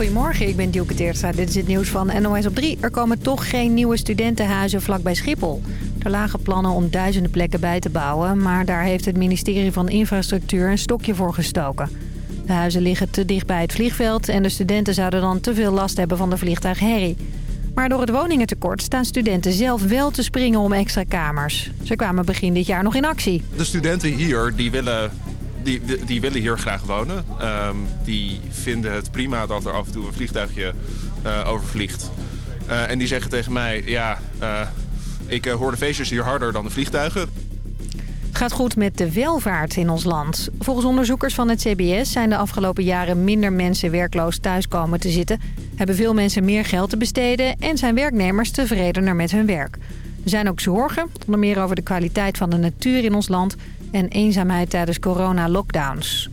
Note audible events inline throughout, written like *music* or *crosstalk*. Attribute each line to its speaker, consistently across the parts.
Speaker 1: Goedemorgen, ik ben Dielke Teertstra. Dit is het nieuws van NOS op 3. Er komen toch geen nieuwe studentenhuizen vlakbij Schiphol. Er lagen plannen om duizenden plekken bij te bouwen... maar daar heeft het ministerie van Infrastructuur een stokje voor gestoken. De huizen liggen te dicht bij het vliegveld... en de studenten zouden dan te veel last hebben van de vliegtuigherrie. Maar door het woningentekort staan studenten zelf wel te springen om extra kamers. Ze kwamen begin dit jaar nog in actie.
Speaker 2: De studenten hier die willen die, die, willen hier graag wonen. Ehm, die vinden het prima dat er af en toe een vliegtuigje uh, overvliegt. Uh, en die zeggen tegen mij, ja, uh, ik hoor de feestjes hier harder dan de vliegtuigen.
Speaker 1: Gaat goed met de welvaart in ons land. Volgens onderzoekers van het CBS zijn de afgelopen jaren minder mensen werkloos thuis komen te zitten. Hebben veel mensen meer geld te besteden en zijn werknemers tevredener met hun werk. Er zijn ook zorgen, onder meer over de kwaliteit van de natuur in ons land en eenzaamheid tijdens corona-lockdowns.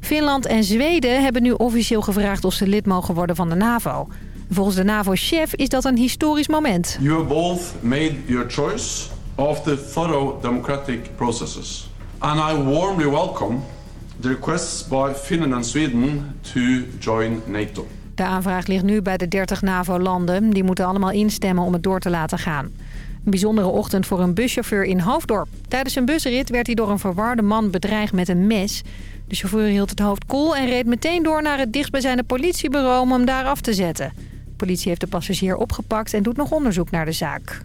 Speaker 1: Finland en Zweden hebben nu officieel gevraagd of ze lid mogen worden van de NAVO. Volgens de NAVO-chef is dat een historisch moment.
Speaker 3: You have both made your choice after thorough democratic processes. And I warmly welcome the requests by Finland and Sweden to join NATO.
Speaker 1: De aanvraag ligt nu bij de 30 NAVO-landen. Die moeten allemaal instemmen om het door te laten gaan. Een bijzondere ochtend voor een buschauffeur in Hoofddorp. Tijdens een busrit werd hij door een verwarde man bedreigd met een mes. De chauffeur hield het hoofd koel en reed meteen door naar het dichtstbijzijnde politiebureau om hem daar af te zetten. De politie heeft de passagier opgepakt en doet nog onderzoek naar de zaak.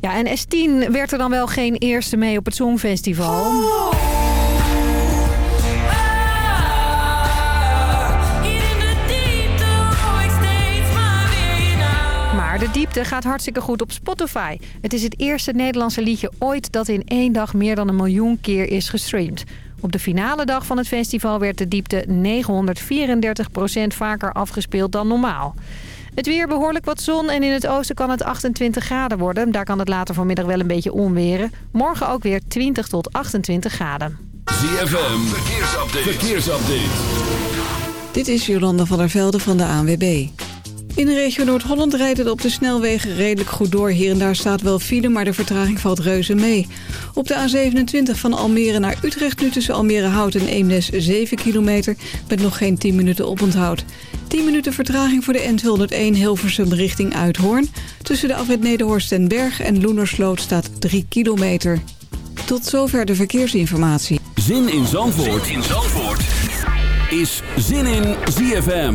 Speaker 1: Ja, en S10 werd er dan wel geen eerste mee op het Songfestival. Oh! De diepte gaat hartstikke goed op Spotify. Het is het eerste Nederlandse liedje ooit dat in één dag meer dan een miljoen keer is gestreamd. Op de finale dag van het festival werd de diepte 934% vaker afgespeeld dan normaal. Het weer behoorlijk wat zon en in het oosten kan het 28 graden worden. Daar kan het later vanmiddag wel een beetje onweren. Morgen ook weer 20 tot 28 graden.
Speaker 4: ZFM, verkeersupdate. verkeersupdate.
Speaker 5: Dit is Jolanda van der Velde van de ANWB. In de regio Noord-Holland rijdt het op de snelwegen redelijk goed door. Hier en daar staat wel file, maar de vertraging valt reuze mee. Op de A27 van Almere naar Utrecht nu tussen Almere Hout en Eemnes 7 kilometer... met nog geen 10 minuten oponthoud. 10 minuten vertraging voor de N201 Hilversum richting Uithoorn. Tussen de afrit Nederhorst en Berg en Loenersloot staat 3 kilometer. Tot zover de verkeersinformatie.
Speaker 4: Zin in Zandvoort, zin in Zandvoort. is Zin in ZFM.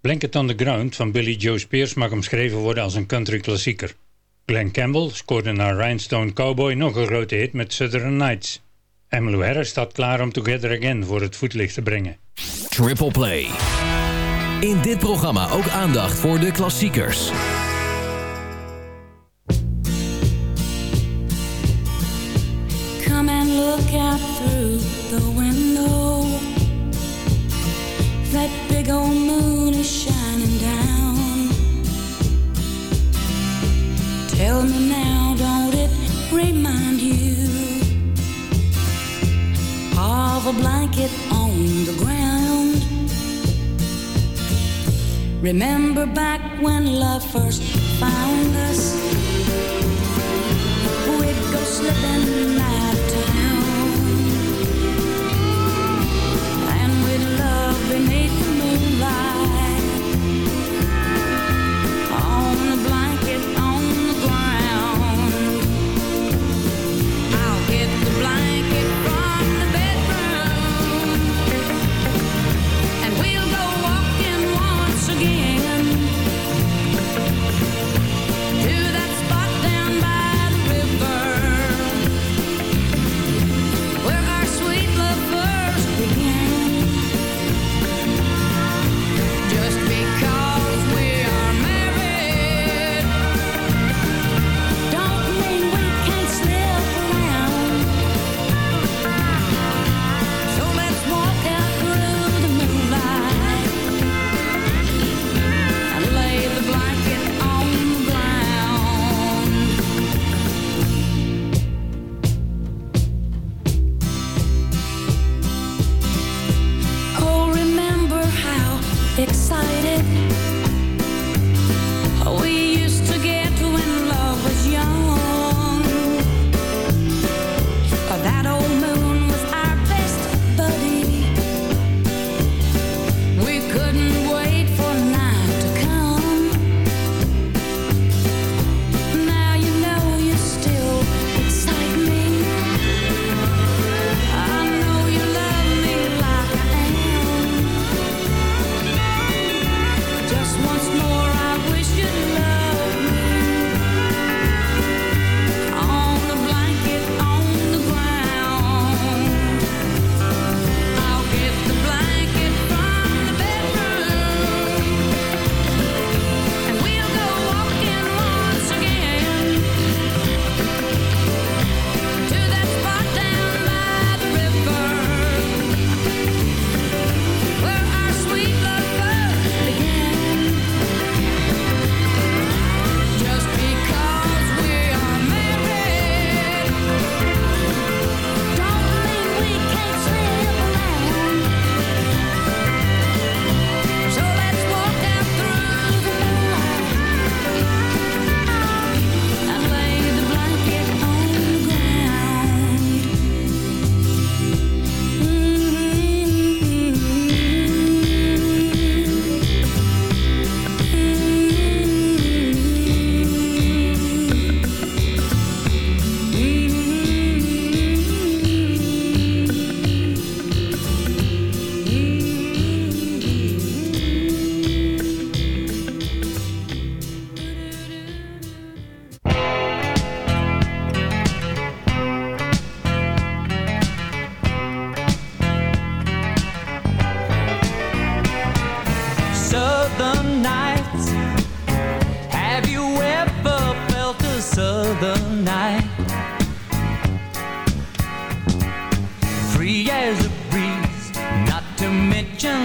Speaker 6: Blanket on the Ground van Billy Joe Spears mag omschreven worden als een country klassieker. Glenn Campbell scoorde naar Rhinestone Cowboy nog een grote hit met Southern Nights. Emmylou Harris staat klaar om Together Again voor het voetlicht te brengen.
Speaker 7: Triple Play. In dit programma ook aandacht voor de klassiekers.
Speaker 8: Come and look out through the window That big old moon is shining down. Tell me now, don't it remind you of a blanket on the ground? Remember back when love first found us?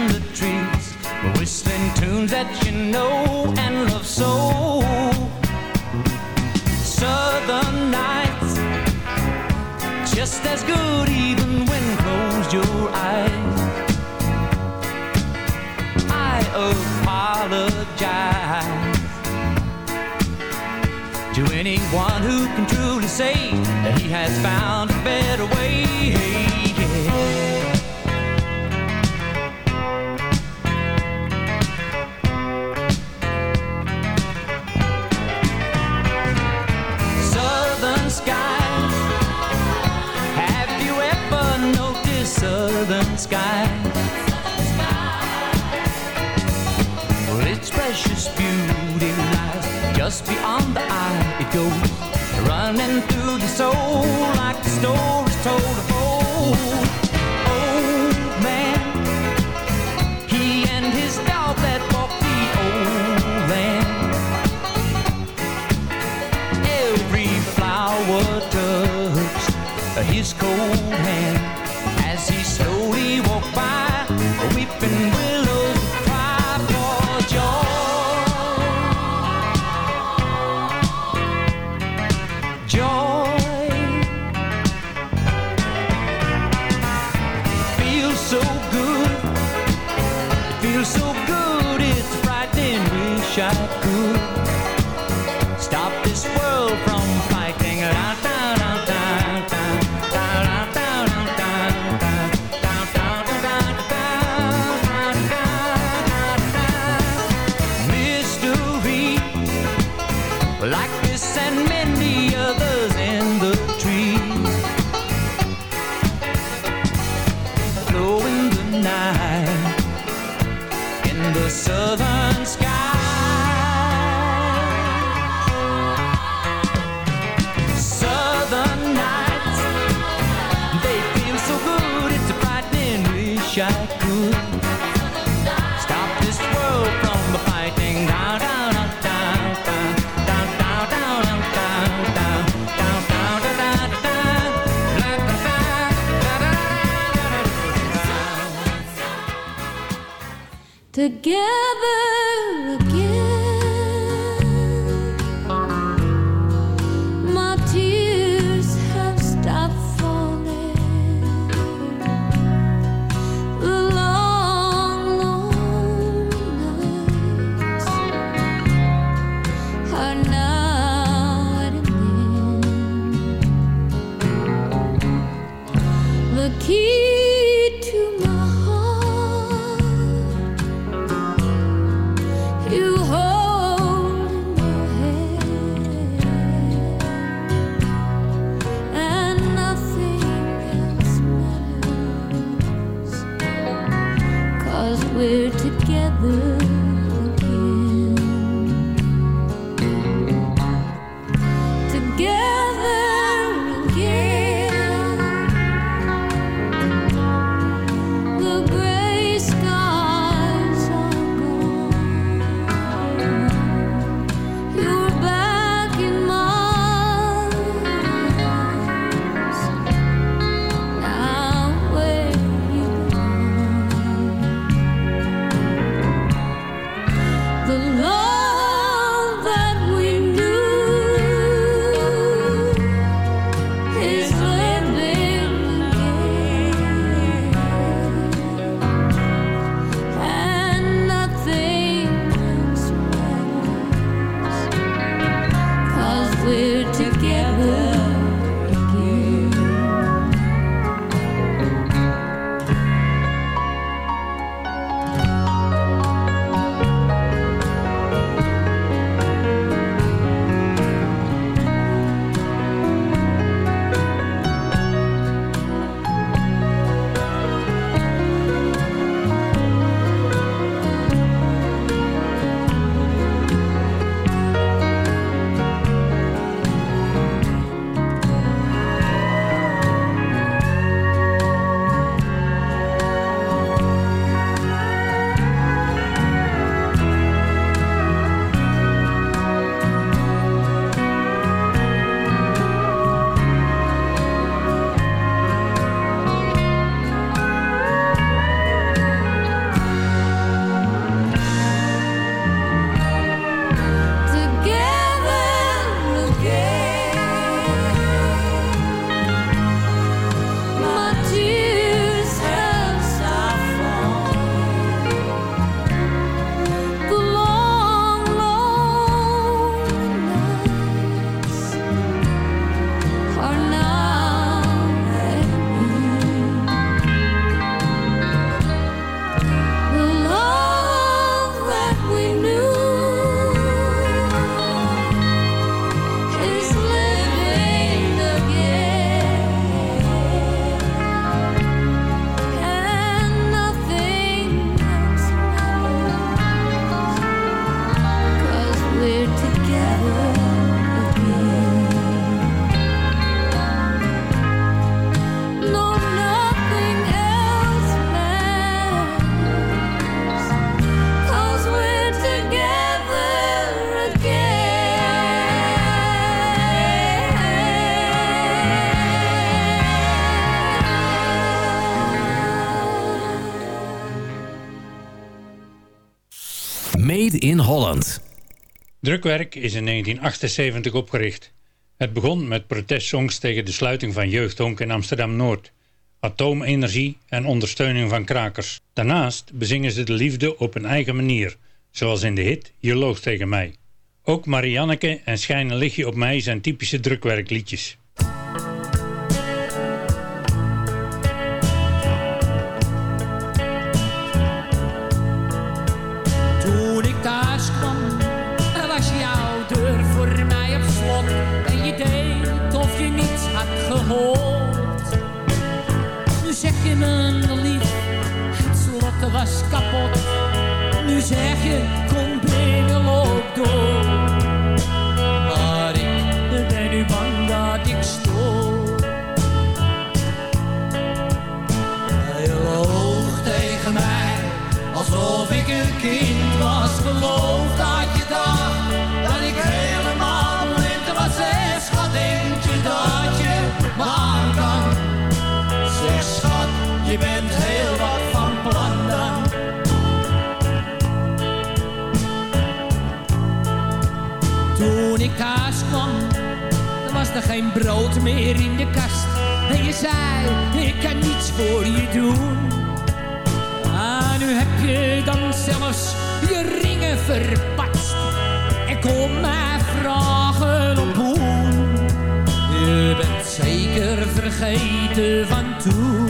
Speaker 9: the trees Whistling tunes that you know and love so. Southern nights Just as good even when closed your eyes. I apologize To anyone who can truly say That he has found a better way. Yeah. skies. Well, its precious beauty lies just beyond the eye. It goes running through the soul.
Speaker 6: Drukwerk is in 1978 opgericht. Het begon met protestsongs tegen de sluiting van jeugdhonk in Amsterdam-Noord, atoomenergie en ondersteuning van krakers. Daarnaast bezingen ze de liefde op een eigen manier, zoals in de hit Je loog tegen mij. Ook Marianneke en Schijn een lichtje op mij zijn typische drukwerkliedjes.
Speaker 10: Nu zeg je, kom binnen, loop door. Toen ik thuis kwam, was er geen brood meer in de kast. En je zei, ik kan niets voor je doen. Ah, nu heb je dan zelfs je ringen verpatst. En kom mij vragen op hoe. Je bent zeker vergeten van toen.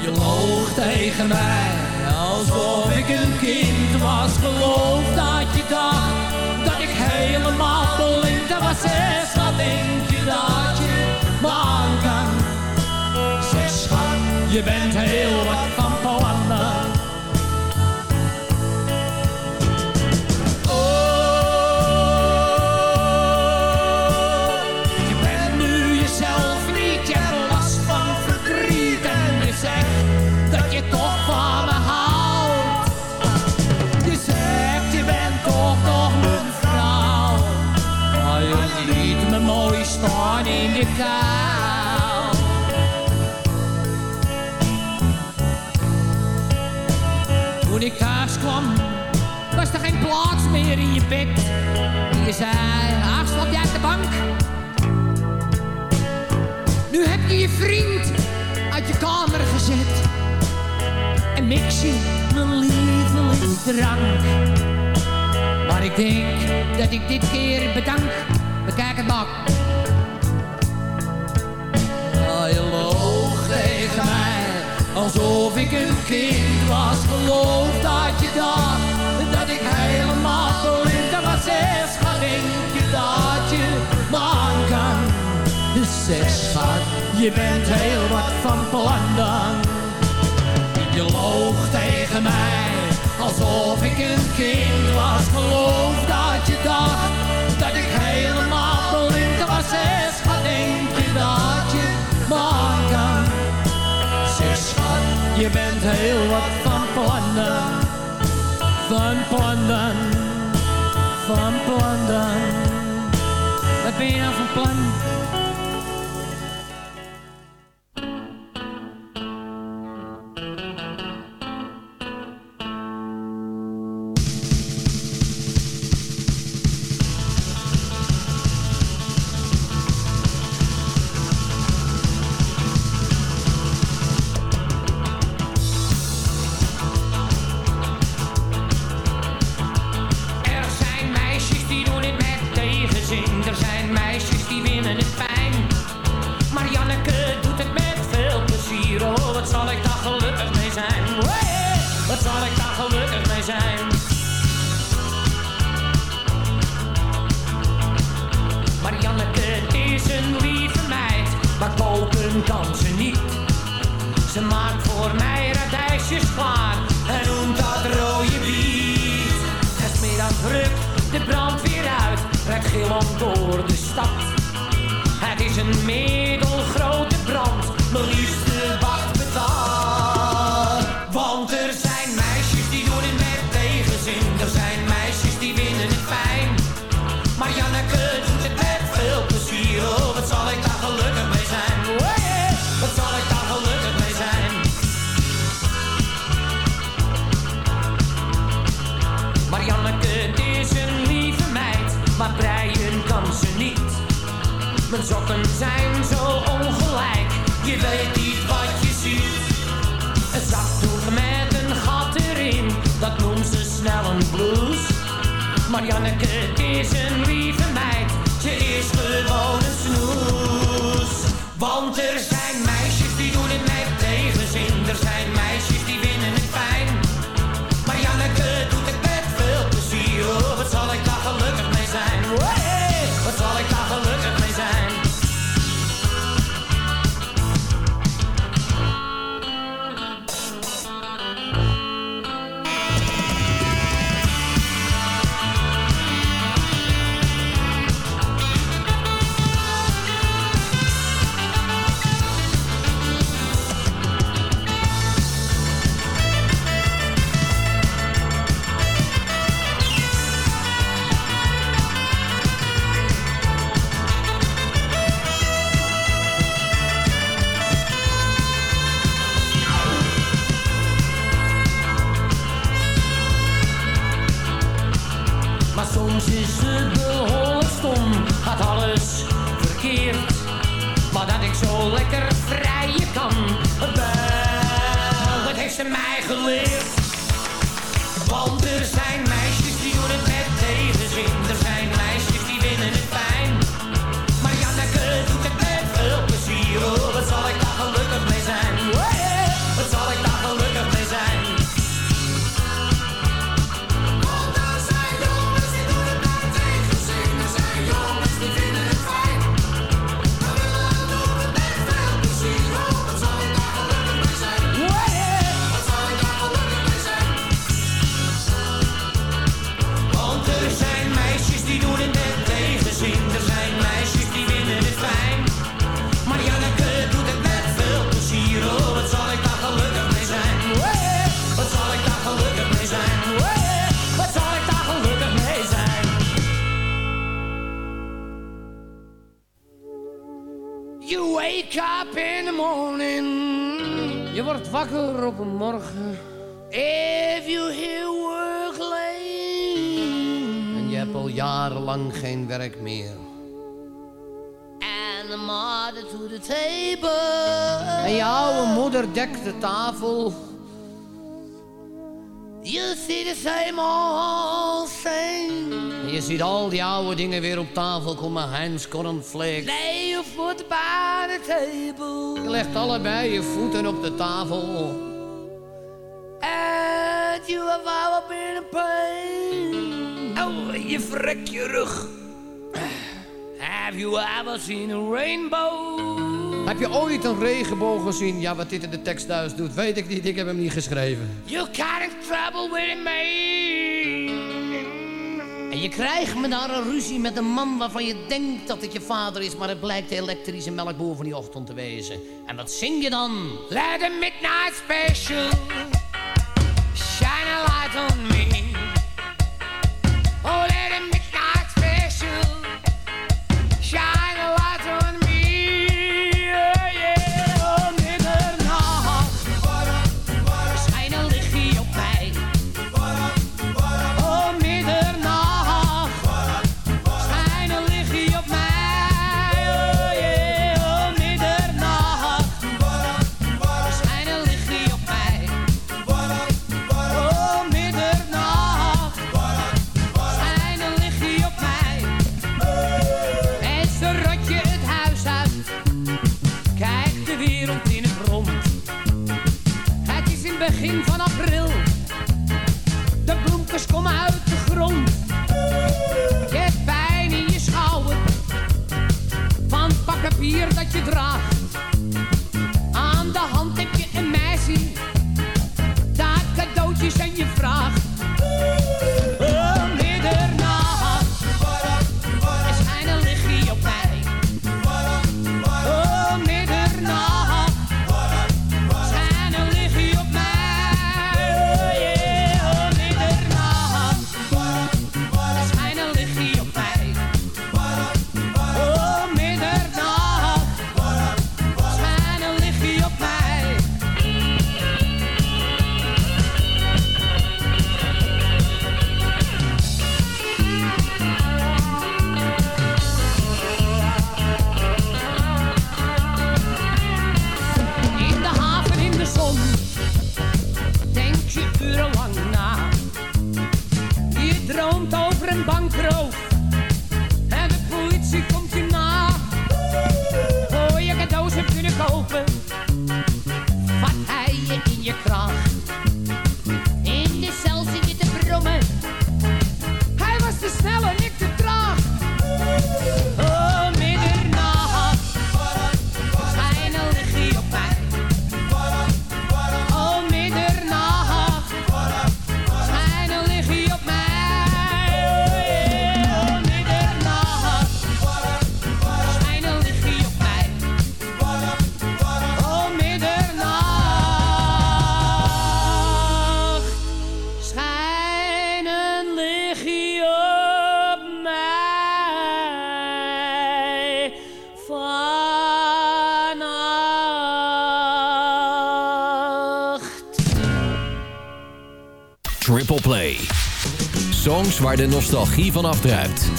Speaker 10: Je loog tegen mij, alsof ik een kind was. Geloof dat je dacht, dat ik helemaal blind was. Zeg, wat denk je dat je me aan kan? Zeg, je bent heel wat in je bed. Je zei, ach, slaap jij op de bank? Nu heb je je vriend uit je kamer gezet. En mix je mijn lievelingsdrank. Maar ik denk dat ik dit keer bedank. Bekijk het maar. Oh, je loog tegen mij, alsof ik een kind was. Geloof dat je dacht, blind was. Zeg, schat, denk je dat je aan kan? Zeg, schat, je bent heel wat van plan dan. Je loog tegen mij, alsof ik een kind was. Geloof dat je dacht, dat ik helemaal blind was. Zeg, schat, denk je dat je aan kan? Zeg, schat, je bent heel wat van plannen. Van plannen, van plannen. Wat ben je nou van plan? Marianneke, het is een lieve meid. Ze is gewoon een snoes. Want er werk meer. En de mother to the table. En jouw moeder dekt de tafel. You see the same old thing. Je ziet al die oude dingen weer op tafel komen. Heinz Cornflakes. Lay your foot by the table. Je legt allebei je voeten op de tafel. And you have all been in pain. Oh, je vrek je rug. Have you ever seen a rainbow? Heb je ooit een regenboog gezien? Ja, wat dit in de tekst thuis doet, weet ik niet. Ik heb hem niet geschreven. You can't trouble with me. En je krijgt me daar een ruzie met een man waarvan je denkt dat het je vader is... maar het blijkt de elektrische melkboer van die ochtend te wezen. En wat zing je dan? Let a midnight special shine a light on me.
Speaker 7: Waar de nostalgie van afdruipt.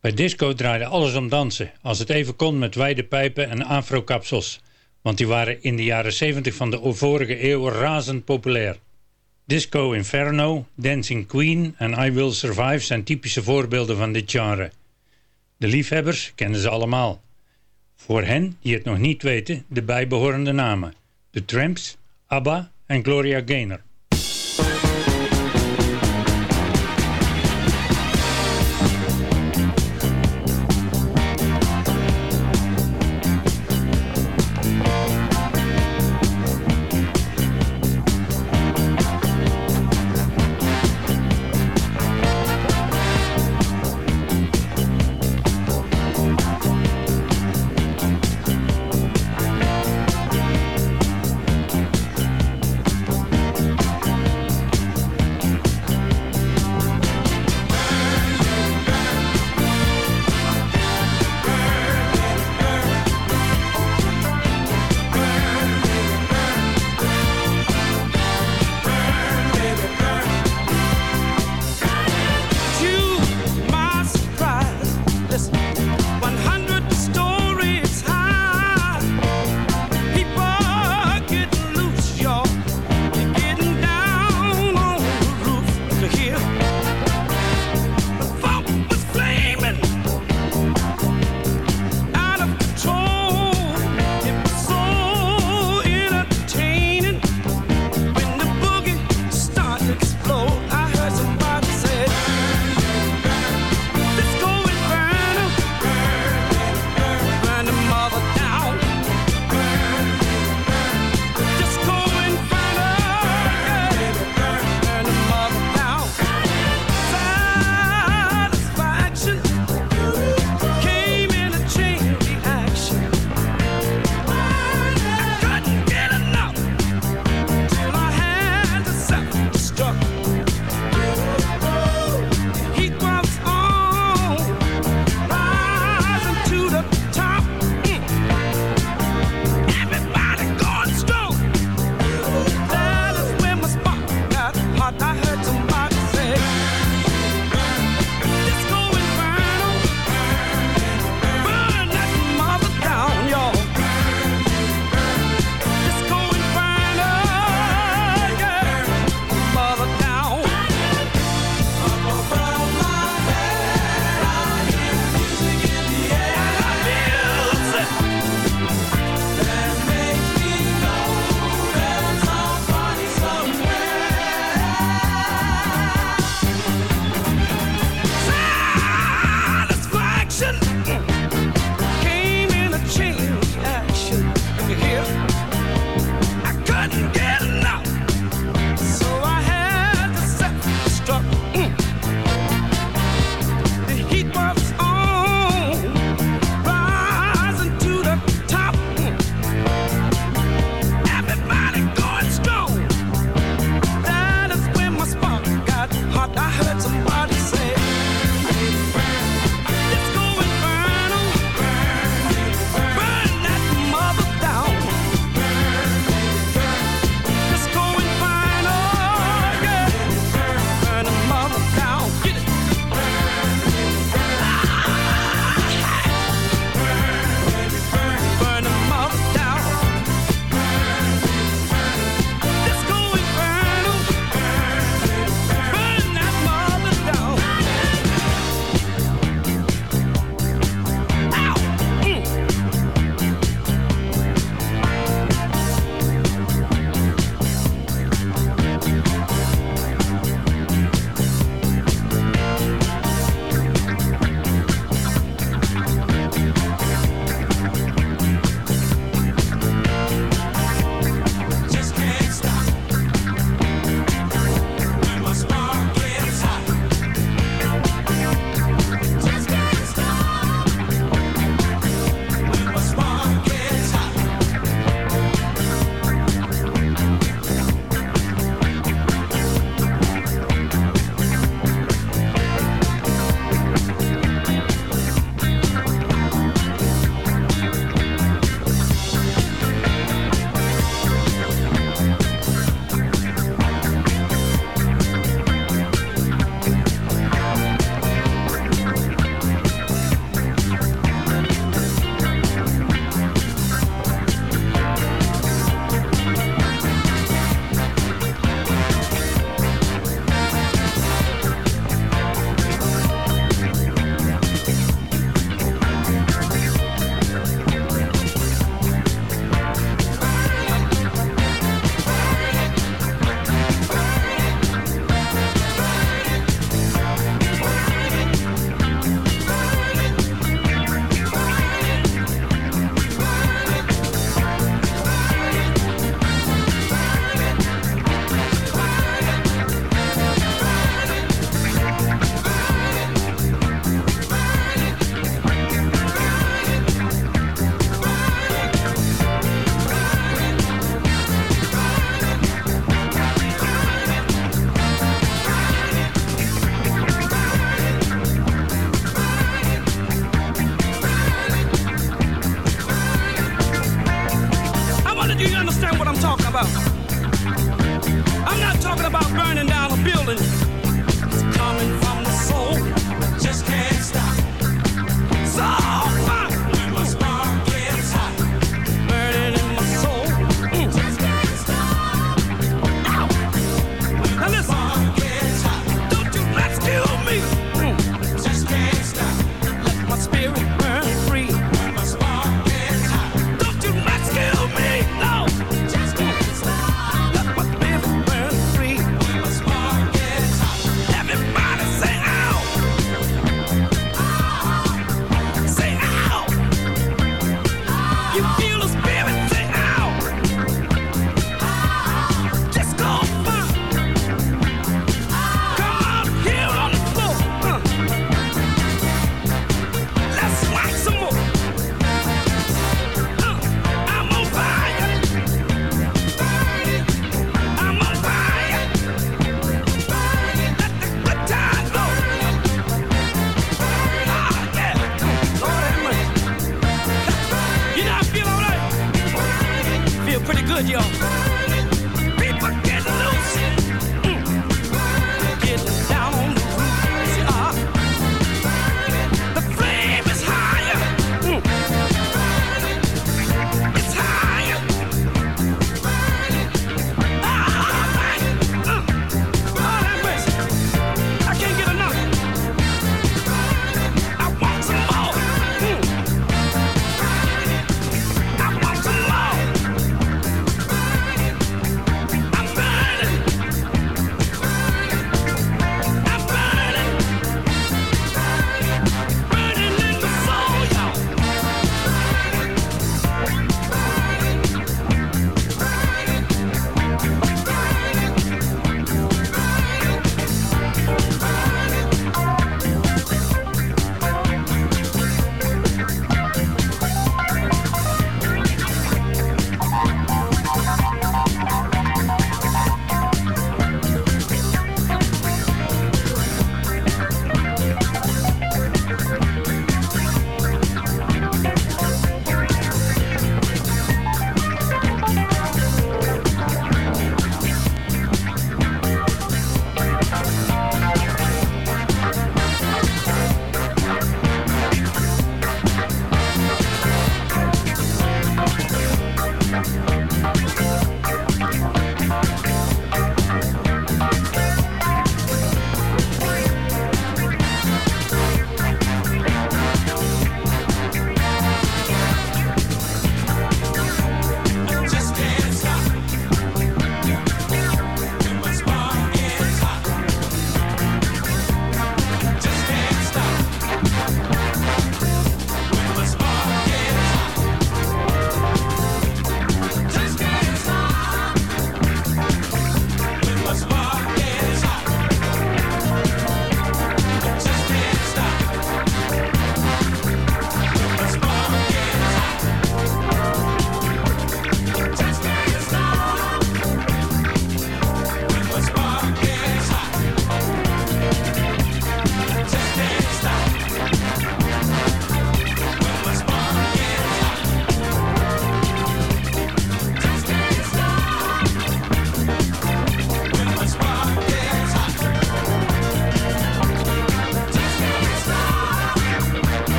Speaker 6: Bij disco draaide alles om dansen, als het even kon met wijde pijpen en afro-kapsels. Want die waren in de jaren 70 van de vorige eeuw razend populair. Disco Inferno, Dancing Queen en I Will Survive zijn typische voorbeelden van dit genre. De liefhebbers kennen ze allemaal. Voor hen die het nog niet weten, de bijbehorende namen. The Tramps, ABBA en Gloria Gaynor.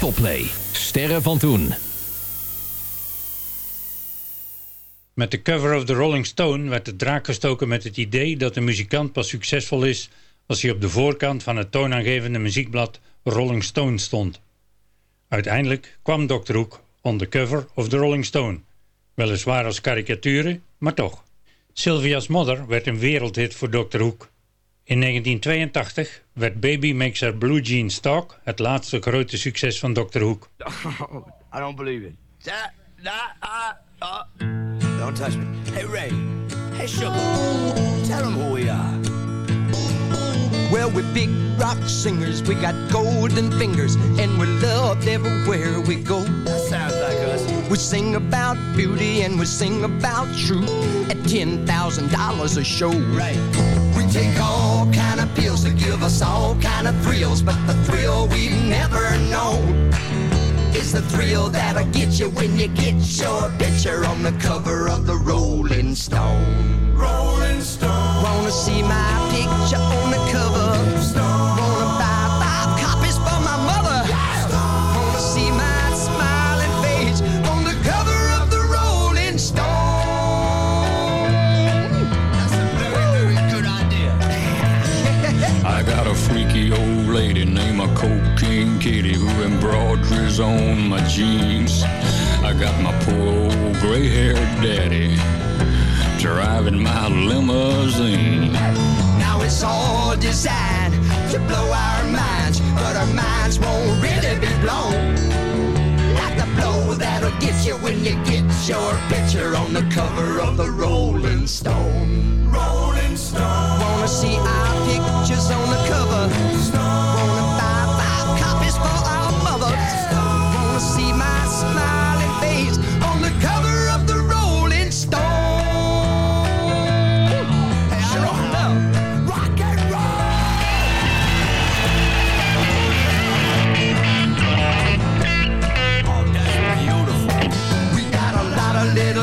Speaker 7: Triple Play. Sterren van toen.
Speaker 6: Met de cover of the Rolling Stone werd de draak gestoken met het idee dat een muzikant pas succesvol is als hij op de voorkant van het toonaangevende muziekblad Rolling Stone stond. Uiteindelijk kwam Dr. Hoek on the cover of the Rolling Stone. Weliswaar als karikaturen, maar toch. Sylvia's Mother werd een wereldhit voor Dr. Hoek. In 1982 werd Baby Makes Blue Jeans Talk het laatste grote succes van Dr. Hoek. *laughs*
Speaker 11: Oh, I don't believe it. That, that, uh, uh. Don't touch me. Hey, Ray. Hey, Sugar. Tell them who we are. Well, we're big rock singers. We got golden fingers, and we're loved everywhere we go. That sounds like us. We sing about beauty and we sing about truth at ten thousand dollars a show. Right. Take all kind of pills to give us all kind of thrills, but the thrill we've never known is the thrill that'll get you when you get your picture on the cover of the Rolling Stone. Rolling Stone. Wanna see my picture on the cover? Wanna a
Speaker 12: freaky old lady named a Cocaine Kitty who embroiders on my jeans. I got my poor old gray-haired daddy driving my limousine.
Speaker 11: Now it's all designed to blow our minds, but our minds won't really be blown. Get you when you get your picture on the cover of the Rolling Stone. Rolling Stone. Wanna see our pictures on the cover? Wanna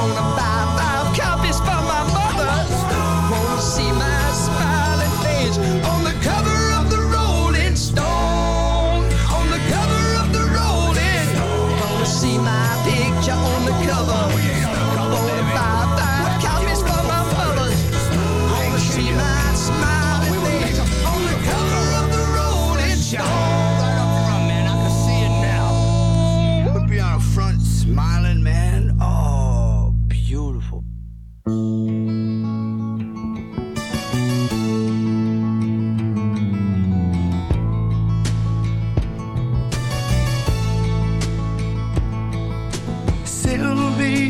Speaker 11: on the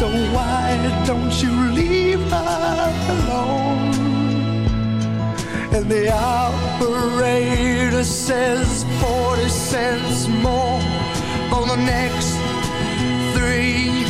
Speaker 13: so why don't you leave her alone? And the operator says 40 cents more for the next three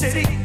Speaker 13: city.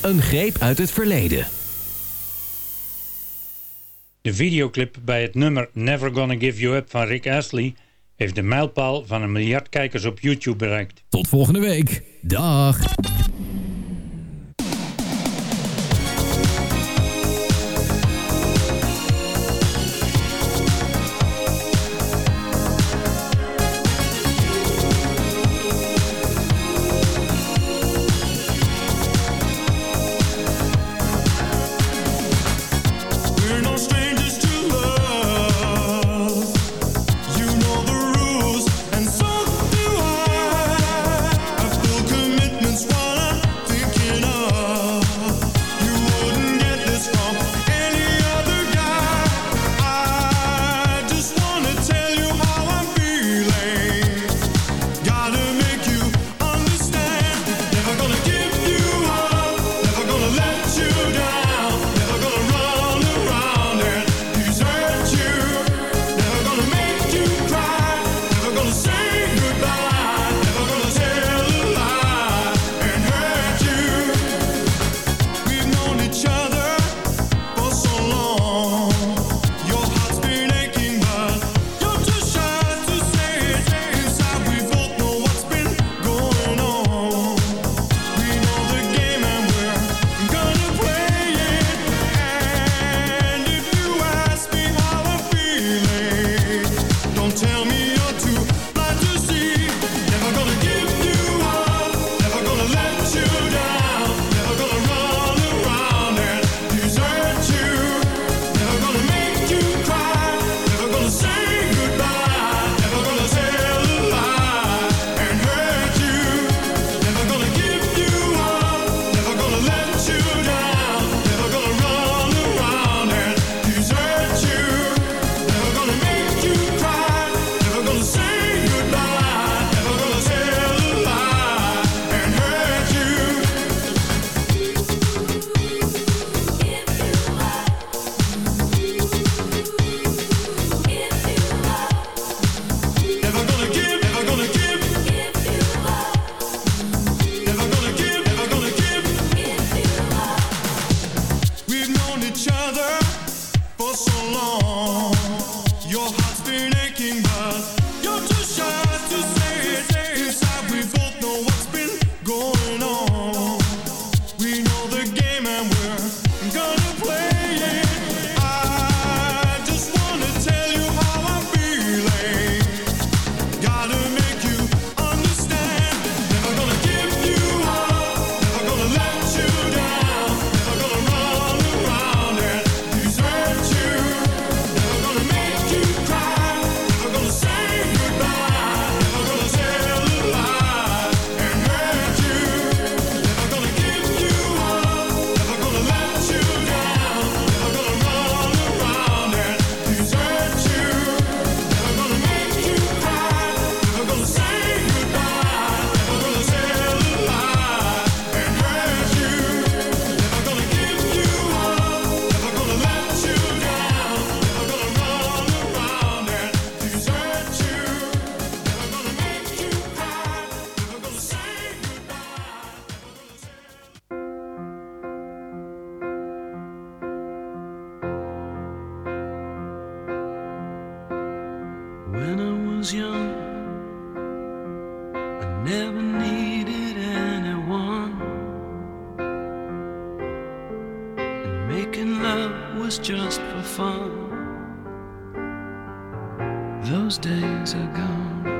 Speaker 7: Een greep uit het verleden.
Speaker 6: De videoclip bij het nummer Never Gonna Give You Up van Rick Astley... heeft de mijlpaal van een miljard kijkers op YouTube bereikt.
Speaker 7: Tot volgende week. Dag.
Speaker 13: never
Speaker 9: needed anyone. And making love was just for fun. Those days are gone.